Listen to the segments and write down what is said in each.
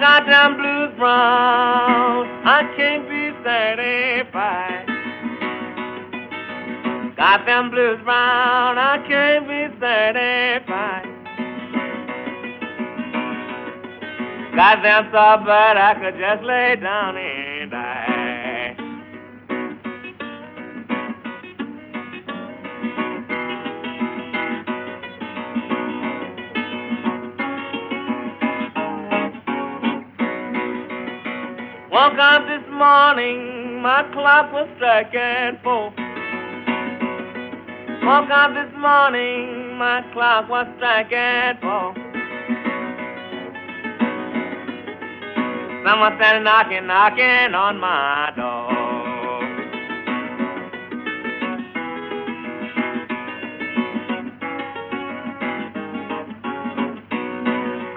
Goddamn blues brown, I can't be satisfied. Goddamn blues brown, I can't be satisfied. Goddamn so bad I could just lay down and die. Woke up this morning, my clock was striking four. Woke up this morning, my clock was striking four. Someone standing knocking, knocking on my door.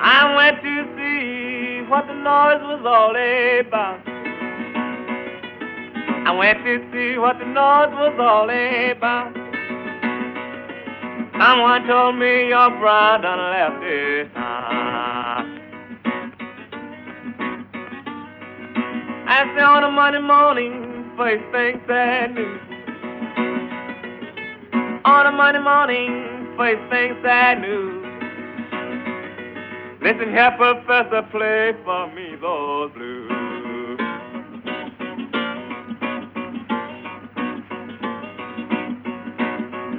I went to what the noise was all about. I went to see what the noise was all about. Someone told me your brother done left this town. I say on a Monday morning, first thing sad news. On a Monday morning, first thing sad news. Listen here, Professor, play for me those blues.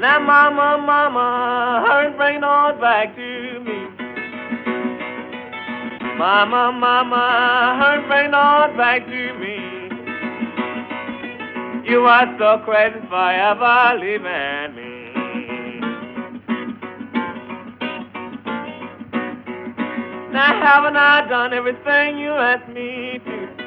Now, mama, mama, hurry bring those back to me. Mama, mama, hurry bring those back to me. You are so crazy forever leaving me. Now haven't I done everything you asked me to?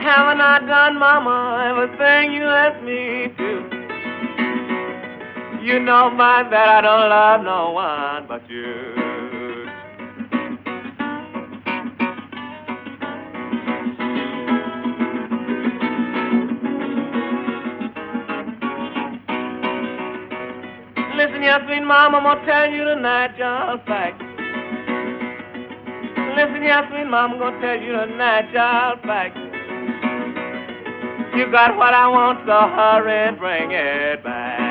Haven't I done, Mama, everything you asked me to? You know, my that I don't love no one but you. Listen, here, sweet mama, I'm gonna tell you tonight just fact. Listen, here, sweet mama, I'm gonna tell you tonight just fact. You got what I want, so hurry and bring it back.